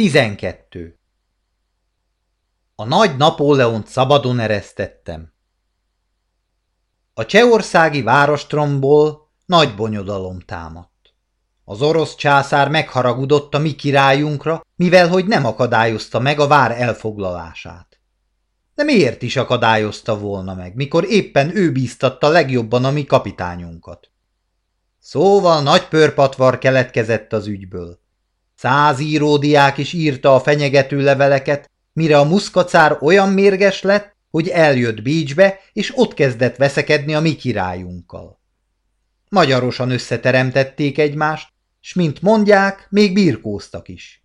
12. A nagy Napóleont szabadon eresztettem. A csehországi várostromból nagy bonyodalom támadt. Az orosz császár megharagudott a mi királyunkra, mivel hogy nem akadályozta meg a vár elfoglalását. De miért is akadályozta volna meg, mikor éppen ő bíztatta legjobban a mi kapitányunkat? Szóval nagy pörpatvar keletkezett az ügyből. Száz íródiák is írta a fenyegető leveleket, mire a muszkacár olyan mérges lett, hogy eljött Bécsbe, és ott kezdett veszekedni a mi királyunkkal. Magyarosan összeteremtették egymást, s mint mondják, még birkóztak is.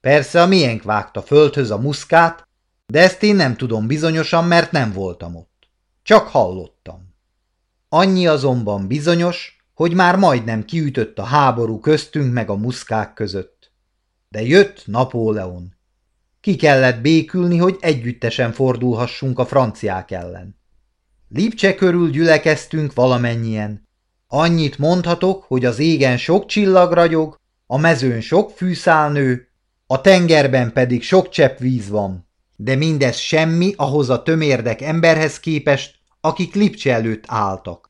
Persze a miénk vágta földhöz a muszkát, de ezt én nem tudom bizonyosan, mert nem voltam ott. Csak hallottam. Annyi azonban bizonyos, hogy már majdnem kiütött a háború köztünk meg a muszkák között. De jött Napóleon. Ki kellett békülni, hogy együttesen fordulhassunk a franciák ellen. Lipcse körül gyülekeztünk valamennyien. Annyit mondhatok, hogy az égen sok csillag ragyog, a mezőn sok fűszálnő, a tengerben pedig sok csepp víz van. De mindez semmi ahhoz a tömérdek emberhez képest, akik Lipcse előtt álltak.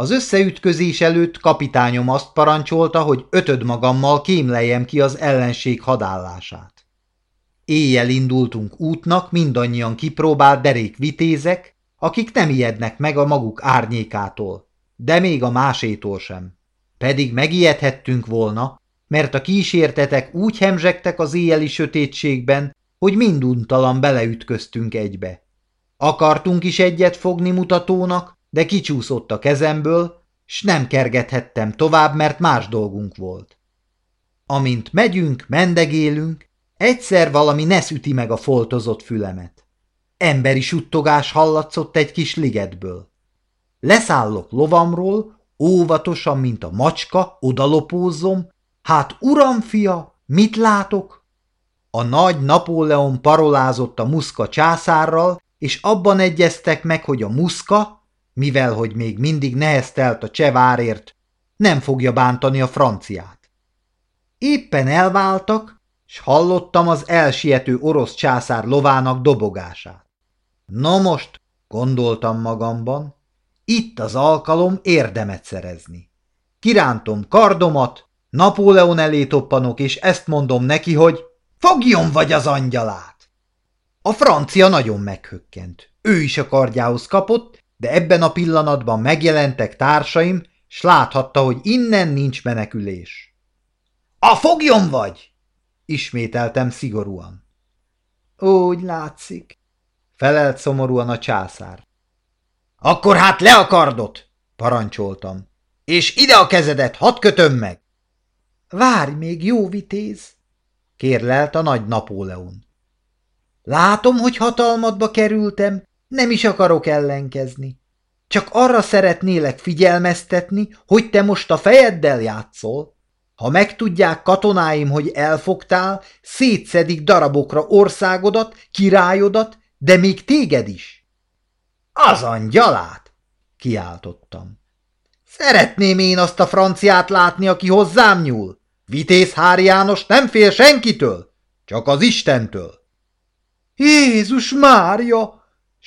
Az összeütközés előtt kapitányom azt parancsolta, hogy ötöd magammal kémleljem ki az ellenség hadállását. Éjjel indultunk útnak mindannyian kipróbált derék vitézek, akik nem ijednek meg a maguk árnyékától, de még a másétól sem. Pedig megijedhettünk volna, mert a kísértetek úgy hemzsegtek az éjjeli sötétségben, hogy minduntalan beleütköztünk egybe. Akartunk is egyet fogni mutatónak, de kicsúszott a kezemből, s nem kergethettem tovább, mert más dolgunk volt. Amint megyünk, mendegélünk, egyszer valami nesz üti meg a foltozott fülemet. Emberi suttogás hallatszott egy kis ligetből. Leszállok lovamról, óvatosan, mint a macska, odalopózzom, hát uram fia, mit látok? A nagy Napóleon parolázott a muszka császárral, és abban egyeztek meg, hogy a muszka, mivel hogy még mindig neheztelt a csevárért, nem fogja bántani a franciát. Éppen elváltak, s hallottam az elsiető orosz császár lovának dobogását. No most, gondoltam magamban, itt az alkalom érdemet szerezni. Kirántom kardomat, Napóleon elé toppanok, és ezt mondom neki, hogy fogjon vagy az angyalát! A francia nagyon meghökkent. Ő is a kardjához kapott, de ebben a pillanatban megjelentek társaim, s láthatta, hogy innen nincs menekülés. – A fogjon vagy! – ismételtem szigorúan. – Úgy látszik – felelt szomorúan a császár. – Akkor hát le a parancsoltam. – És ide a kezedet, hadd kötöm meg! – Várj még, jó vitéz! – kérlelt a nagy Napóleon. – Látom, hogy hatalmadba kerültem, nem is akarok ellenkezni. Csak arra szeretnélek figyelmeztetni, hogy te most a fejeddel játszol. Ha megtudják katonáim, hogy elfogtál, szétszedik darabokra országodat, királyodat, de még téged is. Az angyalát! kiáltottam. Szeretném én azt a franciát látni, aki hozzám nyúl. Vitéz Hár János nem fél senkitől, csak az Istentől. Jézus Mária!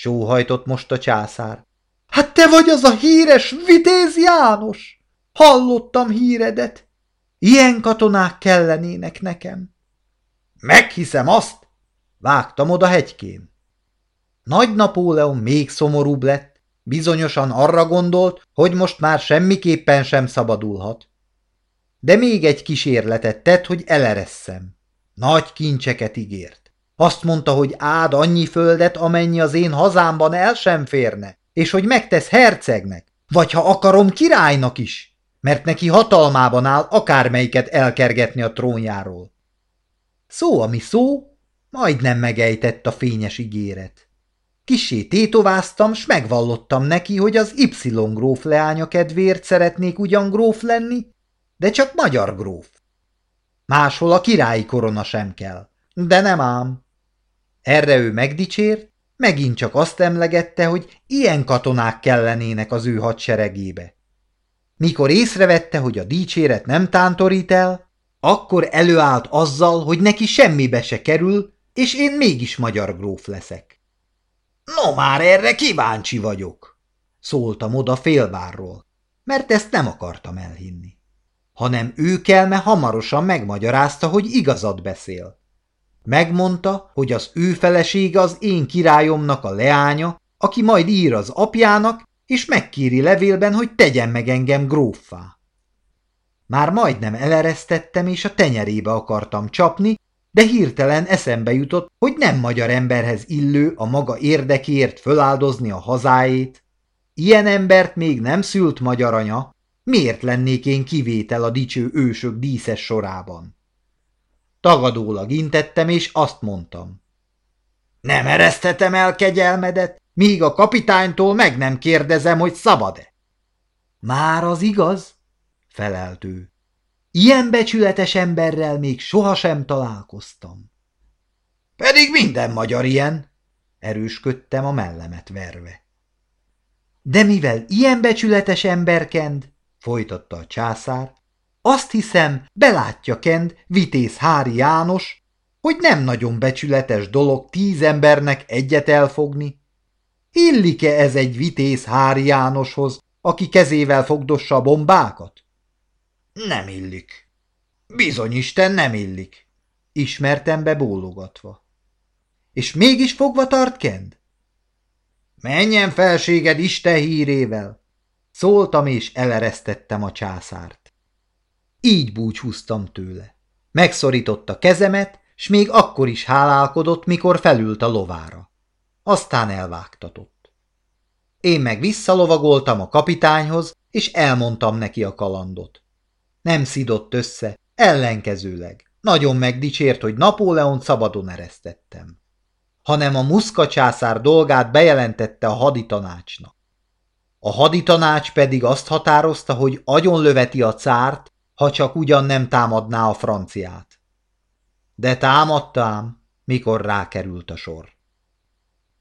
Sóhajtott most a császár. Hát te vagy az a híres Vitéz János! Hallottam híredet. Ilyen katonák kellenének nekem. Meghiszem azt, vágtam oda hegykén. Nagy Napóleon még szomorúbb lett, bizonyosan arra gondolt, hogy most már semmiképpen sem szabadulhat. De még egy kísérletet tett, hogy eleresszem. Nagy kincseket ígért. Azt mondta, hogy ád annyi földet, amennyi az én hazámban el sem férne, és hogy megtesz hercegnek, vagy ha akarom királynak is, mert neki hatalmában áll akármelyiket elkergetni a trónjáról. Szó, ami szó, majdnem megejtett a fényes ígéret. Kisé tétováztam, s megvallottam neki, hogy az Y gróf leánya kedvéért szeretnék ugyan gróf lenni, de csak magyar gróf. Máshol a királyi korona sem kell, de nem ám. Erre ő megdicsért, megint csak azt emlegette, hogy ilyen katonák kellenének az ő hadseregébe. Mikor észrevette, hogy a dicséret nem tántorít el, Akkor előállt azzal, hogy neki semmibe se kerül, és én mégis magyar gróf leszek. No már erre kíváncsi vagyok, szóltam oda félvárról, mert ezt nem akartam elhinni. Hanem ő kelme hamarosan megmagyarázta, hogy igazat beszél. Megmondta, hogy az ő felesége az én királyomnak a leánya, aki majd ír az apjának, és megkéri levélben, hogy tegyen meg engem gróffá. Már majdnem eleresztettem, és a tenyerébe akartam csapni, de hirtelen eszembe jutott, hogy nem magyar emberhez illő a maga érdekéért föláldozni a hazáét. Ilyen embert még nem szült magyar anya, miért lennék én kivétel a dicső ősök díszes sorában? Tagadólag intettem, és azt mondtam. Nem ereszthetem el kegyelmedet, míg a kapitánytól meg nem kérdezem, hogy szabad-e. Már az igaz, felelt ő. Ilyen becsületes emberrel még sohasem találkoztam. Pedig minden magyar ilyen, erősködtem a mellemet verve. De mivel ilyen becsületes emberkend, folytatta a császár, azt hiszem, belátja Kend, vitéz Hári János, hogy nem nagyon becsületes dolog tíz embernek egyet elfogni. Illik-e ez egy vitéz Hári Jánoshoz, aki kezével fogdossa a bombákat? Nem illik. Bizony Isten nem illik. Ismertem be bólogatva. És mégis fogva tart Kend? Menjen felséged Isten hírével! Szóltam és eleresztettem a császárt. Így búcsúztam tőle. Megszorította kezemet, s még akkor is hálálkodott, mikor felült a lovára. Aztán elvágtatott. Én meg visszalovagoltam a kapitányhoz, és elmondtam neki a kalandot. Nem szidott össze, ellenkezőleg. Nagyon megdicsért, hogy Napóleon szabadon eresztettem. Hanem a muszka császár dolgát bejelentette a haditanácsnak. A haditanács pedig azt határozta, hogy agyonlöveti a cárt, ha csak ugyan nem támadná a franciát. De támadtám, mikor rákerült a sor.